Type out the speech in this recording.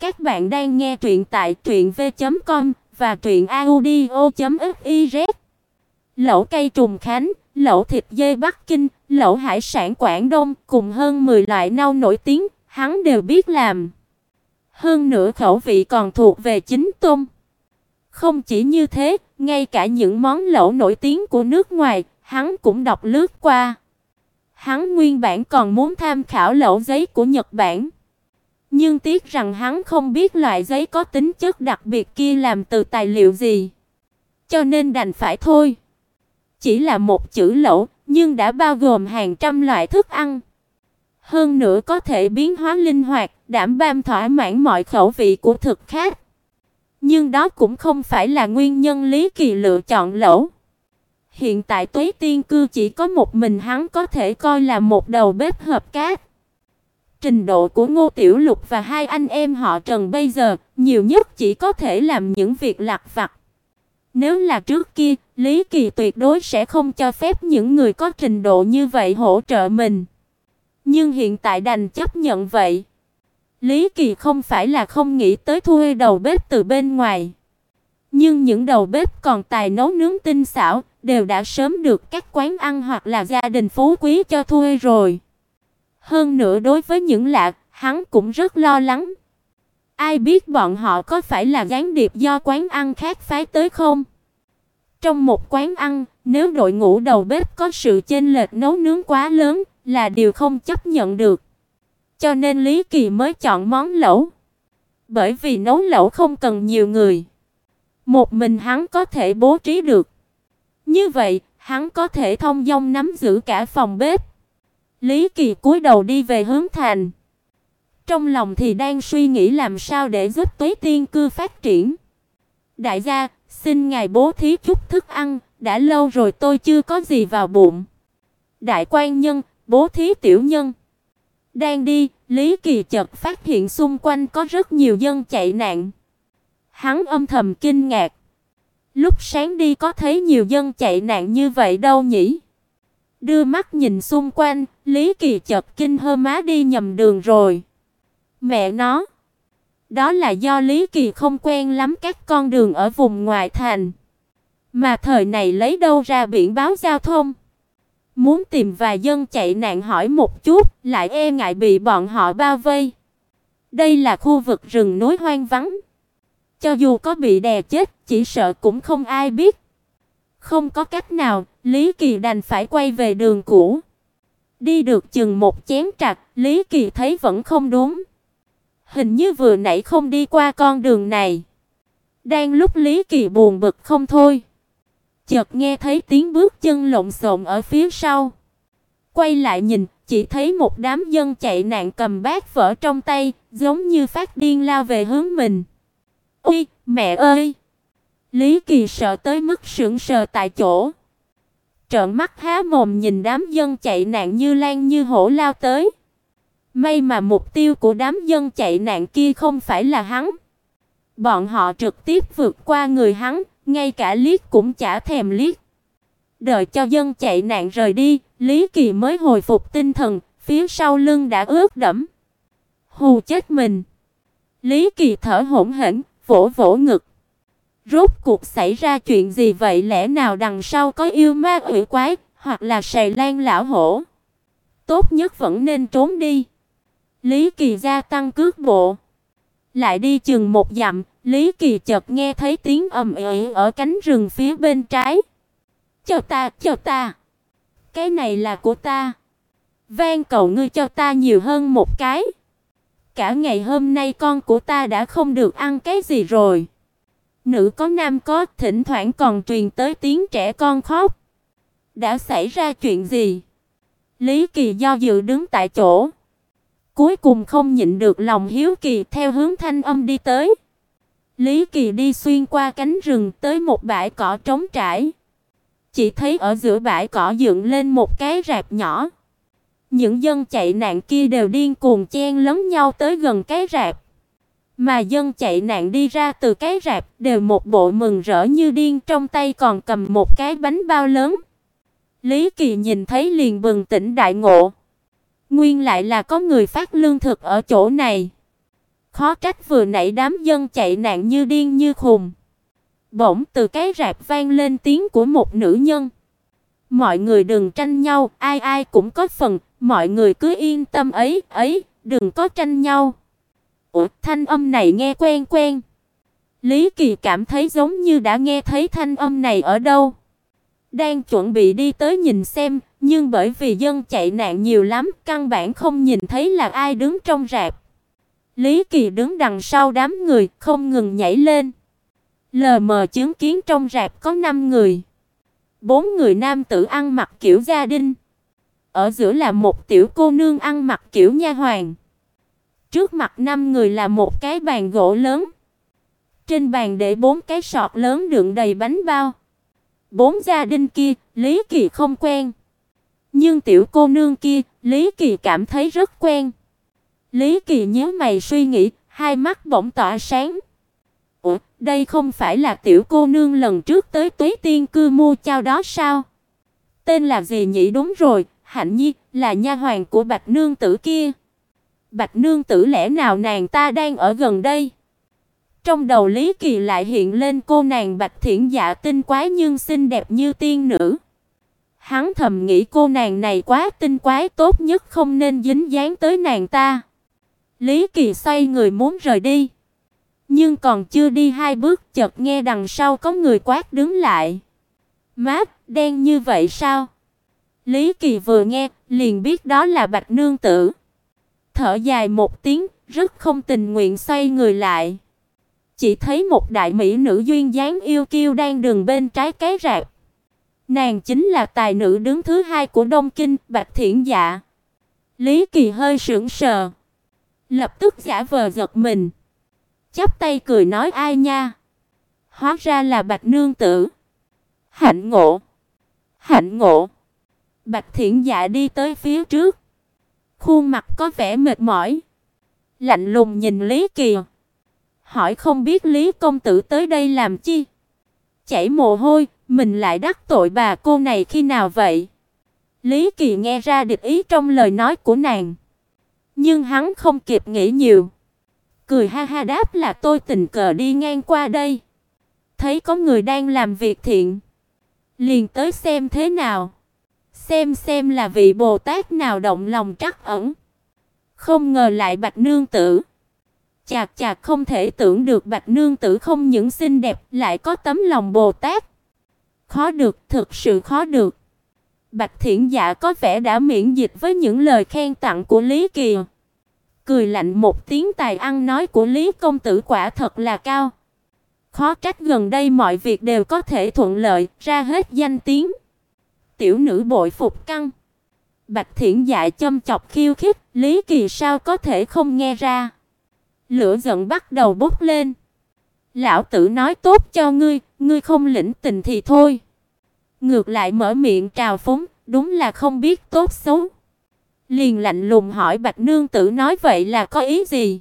Các bạn đang nghe truyện tại truyệnv.com và truyệnaudio.fiz. Lẩu cây trùng khánh, lẩu thịt dê Bắc Kinh, lẩu hải sản Quảng Đông cùng hơn 10 loại nâu nổi tiếng, hắn đều biết làm. Hơn nữa khẩu vị còn thuộc về chính tôm. Không chỉ như thế, ngay cả những món lẩu nổi tiếng của nước ngoài, hắn cũng đọc lướt qua. Hắn nguyên bản còn muốn tham khảo lẩu giấy của Nhật Bản. Nhưng tiếc rằng hắn không biết loại giấy có tính chất đặc biệt kia làm từ tài liệu gì. Cho nên đành phải thôi. Chỉ là một chữ lẩu, nhưng đã bao gồm hàng trăm loại thức ăn. Hơn nữa có thể biến hóa linh hoạt, đảm bảo thỏa mãn mọi khẩu vị của thực khách. Nhưng đó cũng không phải là nguyên nhân Lý Kỳ lựa chọn lẩu. Hiện tại Tuế Tiên cư chỉ có một mình hắn có thể coi là một đầu bếp hợp cách. Trình độ của Ngô Tiểu Lục và hai anh em họ Trần bây giờ, nhiều nhất chỉ có thể làm những việc lặt vặt. Nếu là trước kia, Lý Kỳ tuyệt đối sẽ không cho phép những người có trình độ như vậy hỗ trợ mình. Nhưng hiện tại đành chấp nhận vậy. Lý Kỳ không phải là không nghĩ tới thuê đầu bếp từ bên ngoài. Nhưng những đầu bếp còn tài nấu nướng tinh xảo, đều đã sớm được các quán ăn hoặc là gia đình phú quý cho thuê rồi. Hơn nữa đối với những lạ, hắn cũng rất lo lắng. Ai biết bọn họ có phải là gián điệp do quán ăn khác phái tới không? Trong một quán ăn, nếu đội ngũ đầu bếp có sự chênh lệch nấu nướng quá lớn, là điều không chấp nhận được. Cho nên Lý Kỳ mới chọn món lẩu. Bởi vì nấu lẩu không cần nhiều người. Một mình hắn có thể bố trí được. Như vậy, hắn có thể thông dong nắm giữ cả phòng bếp. Lý Kỳ cúi đầu đi về hướng thành. Trong lòng thì đang suy nghĩ làm sao để giúp Tuế Tiên cư phát triển. Đại gia, xin ngài bố thí chút thức ăn, đã lâu rồi tôi chưa có gì vào bụng. Đại quan nhân, bố thí tiểu nhân. Đang đi, Lý Kỳ chợt phát hiện xung quanh có rất nhiều dân chạy nạn. Hắn âm thầm kinh ngạc. Lúc sáng đi có thấy nhiều dân chạy nạn như vậy đâu nhỉ? Đưa mắt nhìn xung quanh, Lý Kỳ chợt kinh hơ má đi nhầm đường rồi. Mẹ nó, đó là do Lý Kỳ không quen lắm các con đường ở vùng ngoại thành, mà thời này lấy đâu ra biển báo giao thông. Muốn tìm vài dân chạy nạn hỏi một chút, lại e ngại bị bọn họ bao vây. Đây là khu vực rừng núi hoang vắng. Cho dù có bị đè chết, chỉ sợ cũng không ai biết. Không có cách nào, Lý Kỳ đành phải quay về đường cũ. Đi được chừng một chén trà, Lý Kỳ thấy vẫn không đúng. Hình như vừa nãy không đi qua con đường này. Đang lúc Lý Kỳ buồn bực không thôi, chợt nghe thấy tiếng bước chân lộn xộn ở phía sau. Quay lại nhìn, chỉ thấy một đám dân chạy nạn cầm bát vỡ trong tay, giống như phát điên lao về hướng mình. "Ôi, mẹ ơi!" Lý Kỳ sợ tới mức sững sờ tại chỗ. Trợn mắt há mồm nhìn đám dân chạy nạn như lan như hổ lao tới. May mà mục tiêu của đám dân chạy nạn kia không phải là hắn. Bọn họ trực tiếp vượt qua người hắn, ngay cả liếc cũng chả thèm liếc. Đợi cho dân chạy nạn rời đi, Lý Kỳ mới hồi phục tinh thần, phía sau lưng đã ướt đẫm. Hù chết mình. Lý Kỳ thở hổn hển, vỗ vỗ ngực. Rốt cuộc xảy ra chuyện gì vậy lẽ nào đằng sau có yêu ma quỷ quái, hoặc là sầy lan lão hổ? Tốt nhất vẫn nên trốn đi. Lý Kỳ gia tăng cước bộ. Lại đi chừng một dặm, Lý Kỳ chợt nghe thấy tiếng ầm ĩ ở cánh rừng phía bên trái. "Cho ta, cho ta. Cái này là của ta. Van cầu ngươi cho ta nhiều hơn một cái. Cả ngày hôm nay con của ta đã không được ăn cái gì rồi." Nữ có nam có, thỉnh thoảng còn truyền tới tiếng trẻ con khóc. Đã xảy ra chuyện gì? Lý Kỳ do dự đứng tại chỗ. Cuối cùng không nhịn được lòng hiếu kỳ theo hướng thanh âm đi tới. Lý Kỳ đi xuyên qua cánh rừng tới một bãi cỏ trống trải. Chỉ thấy ở giữa bãi cỏ dựng lên một cái rạp nhỏ. Những dân chạy nạn kia đều điên cuồng chen lấn nhau tới gần cái rạp. Mà dân chạy nạn đi ra từ cái rạp đều một bộ mừng rỡ như điên trong tay còn cầm một cái bánh bao lớn. Lý Kỳ nhìn thấy liền bừng tỉnh đại ngộ. Nguyên lại là có người phát lương thực ở chỗ này. khó trách vừa nãy đám dân chạy nạn như điên như khùng. Bỗng từ cái rạp vang lên tiếng của một nữ nhân. Mọi người đừng tranh nhau, ai ai cũng có phần, mọi người cứ yên tâm ấy, ấy, đừng có tranh nhau. Ủa, thanh âm này nghe quen quen. Lý Kỳ cảm thấy giống như đã nghe thấy thanh âm này ở đâu. Đang chuẩn bị đi tới nhìn xem, nhưng bởi vì dân chạy nạn nhiều lắm, căn bản không nhìn thấy là ai đứng trong rạp. Lý Kỳ đứng đằng sau đám người, không ngừng nhảy lên. Lờ mờ chứng kiến trong rạp có 5 người. Bốn người nam tử ăn mặc kiểu gia đình. Ở giữa là một tiểu cô nương ăn mặc kiểu nha hoàn. Trước mặt năm người là một cái bàn gỗ lớn. Trên bàn để bốn cái sọt lớn đựng đầy bánh bao. Bốn gia đình kia, Lý Kỳ không quen. Nhưng tiểu cô nương kia, Lý Kỳ cảm thấy rất quen. Lý Kỳ nhíu mày suy nghĩ, hai mắt bỗng tỏa sáng. Ủa, đây không phải là tiểu cô nương lần trước tới Tuế Tiên cư mua chao đó sao? Tên là gì nhỉ? Đúng rồi, Hạnh Nhi, là nha hoàn của Bạch nương tử kia. Bạch nương tử lẽ nào nàng ta đang ở gần đây? Trong đầu Lý Kỳ lại hiện lên cô nàng Bạch Thiển Dạ tinh quái nhưng xinh đẹp như tiên nữ. Hắn thầm nghĩ cô nàng này quá tinh quái, tốt nhất không nên dính dáng tới nàng ta. Lý Kỳ xoay người muốn rời đi, nhưng còn chưa đi hai bước, chợt nghe đằng sau có người quát đứng lại. "Mát, đen như vậy sao?" Lý Kỳ vừa nghe, liền biết đó là Bạch nương tử. Thở dài một tiếng, rất không tình nguyện xoay người lại. Chỉ thấy một đại mỹ nữ duyên dáng yêu kiêu đang đường bên trái cái rạp. Nàng chính là tài nữ đứng thứ hai của Đông Kinh, Bạch Thiển Dạ. Lý Kỳ hơi sững sờ, lập tức giả vờ giật mình, chắp tay cười nói ai nha? Hóa ra là Bạch nương tử. Hạnh ngộ. Hạnh ngộ. Bạch Thiển Dạ đi tới phía trước, khuôn mặt có vẻ mệt mỏi, lạnh lùng nhìn Lý Kỳ, hỏi không biết Lý công tử tới đây làm chi? Chảy mồ hôi, mình lại đắc tội bà cô này khi nào vậy? Lý Kỳ nghe ra địch ý trong lời nói của nàng, nhưng hắn không kịp nghĩ nhiều, cười ha ha đáp là tôi tình cờ đi ngang qua đây, thấy có người đang làm việc thiện, liền tới xem thế nào xem xem là vị Bồ Tát nào động lòng trắc ẩn. Không ngờ lại Bạch nương tử. Chạc chạc không thể tưởng được Bạch nương tử không những xinh đẹp, lại có tấm lòng Bồ Tát. Khó được, thực sự khó được. Bạch Thiển Dạ có vẻ đã miễn dịch với những lời khen tặng của Lý Kỳ. Cười lạnh một tiếng tài ăn nói của Lý công tử quả thật là cao. Khó trách gần đây mọi việc đều có thể thuận lợi, ra hết danh tiếng tiểu nữ bội phục căng. Bạch Thiển Dạ châm chọc khiêu khích, Lý Kỳ sao có thể không nghe ra. Lửa giận bắt đầu bốc lên. Lão tử nói tốt cho ngươi, ngươi không lĩnh tình thì thôi. Ngược lại mở miệng trào phúng, đúng là không biết tốt xấu. Liền lạnh lùng hỏi Bạch nương tử nói vậy là có ý gì?